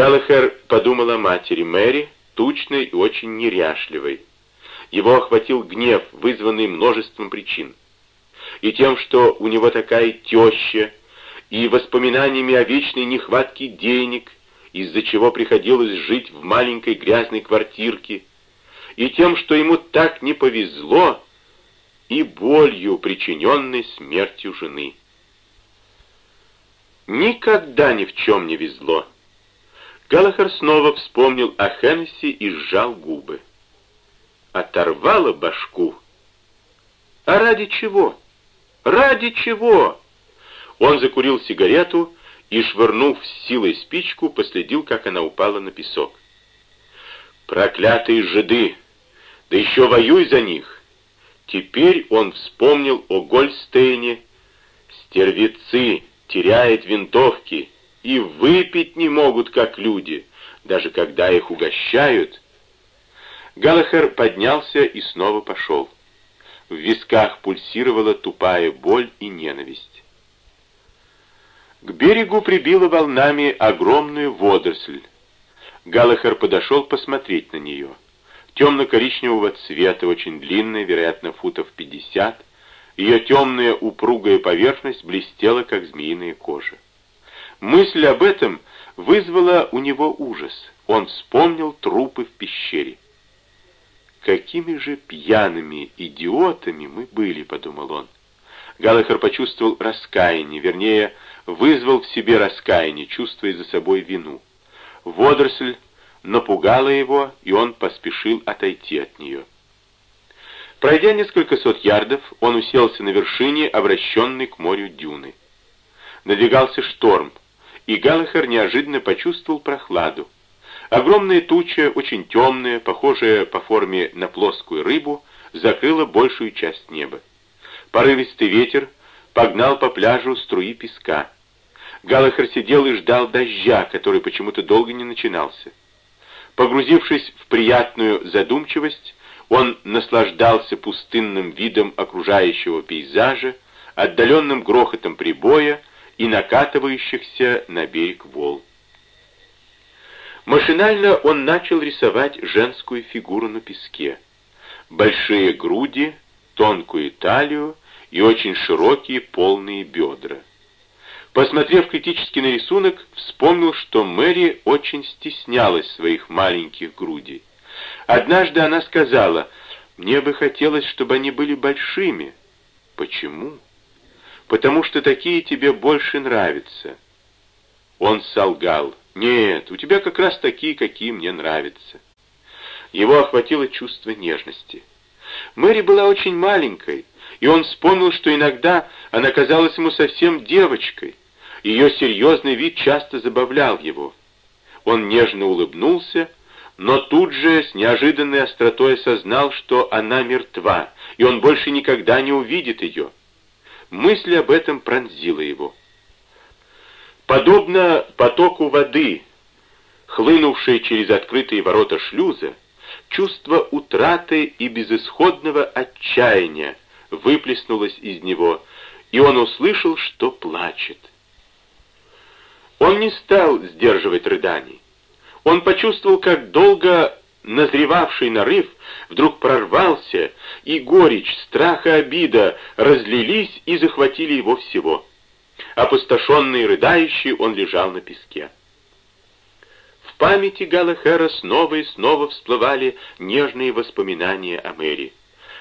Галлахер подумал о матери Мэри, тучной и очень неряшливой. Его охватил гнев, вызванный множеством причин. И тем, что у него такая теща, и воспоминаниями о вечной нехватке денег, из-за чего приходилось жить в маленькой грязной квартирке, и тем, что ему так не повезло, и болью, причиненной смертью жены. Никогда ни в чем не везло. Галахер снова вспомнил о Хеннесси и сжал губы. Оторвало башку. А ради чего? Ради чего? Он закурил сигарету и, швырнув с силой спичку, последил, как она упала на песок. Проклятые жиды! Да еще воюй за них! Теперь он вспомнил о Гольстейне. Стервецы теряют винтовки и выпить не могут, как люди, даже когда их угощают. Галахер поднялся и снова пошел. В висках пульсировала тупая боль и ненависть. К берегу прибила волнами огромную водоросль. Галахер подошел посмотреть на нее. Темно-коричневого цвета, очень длинная, вероятно, футов 50. Ее темная упругая поверхность блестела, как змеиная кожа. Мысль об этом вызвала у него ужас. Он вспомнил трупы в пещере. «Какими же пьяными идиотами мы были», — подумал он. Галахер почувствовал раскаяние, вернее, вызвал в себе раскаяние, чувствуя за собой вину. Водоросль напугала его, и он поспешил отойти от нее. Пройдя несколько сот ярдов, он уселся на вершине, обращенной к морю дюны. Надвигался шторм, и Галлахер неожиданно почувствовал прохладу. Огромная туча, очень темная, похожая по форме на плоскую рыбу, закрыла большую часть неба. Порывистый ветер погнал по пляжу струи песка. Галлахер сидел и ждал дождя, который почему-то долго не начинался. Погрузившись в приятную задумчивость, он наслаждался пустынным видом окружающего пейзажа, отдаленным грохотом прибоя и накатывающихся на берег волн. Машинально он начал рисовать женскую фигуру на песке. Большие груди, тонкую талию и очень широкие полные бедра. Посмотрев критически на рисунок, вспомнил, что Мэри очень стеснялась своих маленьких грудей. Однажды она сказала, «Мне бы хотелось, чтобы они были большими». «Почему?» «Потому что такие тебе больше нравятся». Он солгал. «Нет, у тебя как раз такие, какие мне нравятся». Его охватило чувство нежности. Мэри была очень маленькой, и он вспомнил, что иногда она казалась ему совсем девочкой. Ее серьезный вид часто забавлял его. Он нежно улыбнулся, но тут же с неожиданной остротой осознал, что она мертва, и он больше никогда не увидит ее. Мысль об этом пронзила его. Подобно потоку воды, хлынувшей через открытые ворота шлюза, чувство утраты и безысходного отчаяния выплеснулось из него, и он услышал, что плачет. Он не стал сдерживать рыданий. Он почувствовал, как долго назревавший нарыв вдруг прорвался, и горечь, страх и обида разлились и захватили его всего. Опустошенный и рыдающий, он лежал на песке. В памяти Галахера снова и снова всплывали нежные воспоминания о Мэри.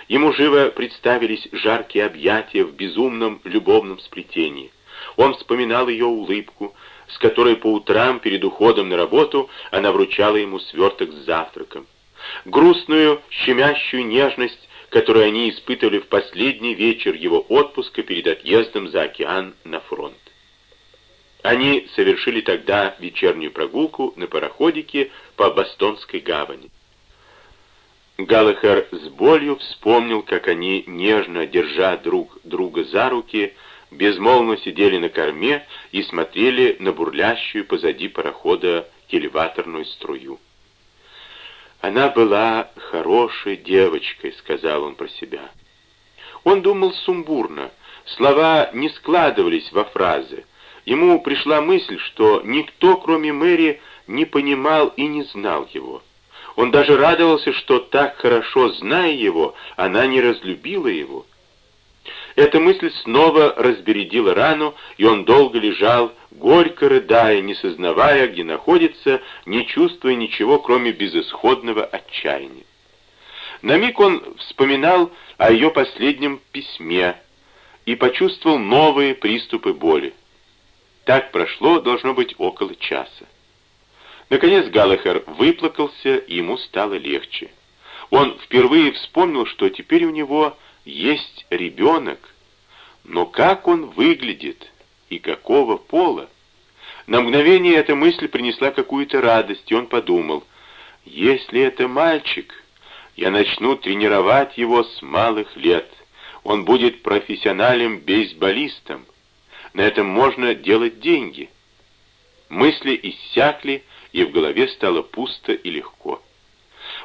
Ему живо представились жаркие объятия в безумном любовном сплетении. Он вспоминал ее улыбку, с которой по утрам перед уходом на работу она вручала ему сверток с завтраком. Грустную, щемящую нежность, которую они испытывали в последний вечер его отпуска перед отъездом за океан на фронт. Они совершили тогда вечернюю прогулку на пароходике по Бостонской гавани. Галлахер с болью вспомнил, как они, нежно держа друг друга за руки, безмолвно сидели на корме и смотрели на бурлящую позади парохода элеваторную струю. «Она была хорошей девочкой», — сказал он про себя. Он думал сумбурно, слова не складывались во фразы. Ему пришла мысль, что никто, кроме Мэри, не понимал и не знал его. Он даже радовался, что так хорошо зная его, она не разлюбила его. Эта мысль снова разбередила рану, и он долго лежал, горько рыдая, не сознавая, где находится, не чувствуя ничего, кроме безысходного отчаяния. На миг он вспоминал о ее последнем письме и почувствовал новые приступы боли. Так прошло, должно быть, около часа. Наконец Галлахер выплакался, и ему стало легче. Он впервые вспомнил, что теперь у него есть ребенок, но как он выглядит и какого пола? На мгновение эта мысль принесла какую-то радость, и он подумал, если это мальчик, я начну тренировать его с малых лет. Он будет профессиональным бейсболистом. На этом можно делать деньги. Мысли иссякли, и в голове стало пусто и легко.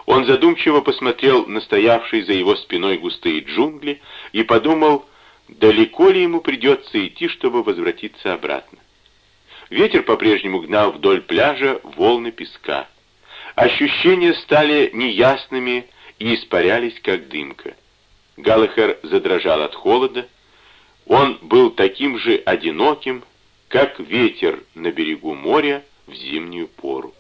Он задумчиво посмотрел на стоявшие за его спиной густые джунгли и подумал, далеко ли ему придется идти, чтобы возвратиться обратно. Ветер по-прежнему гнал вдоль пляжа волны песка. Ощущения стали неясными и испарялись, как дымка. Галлахер задрожал от холода. Он был таким же одиноким, как ветер на берегу моря в зимнюю пору.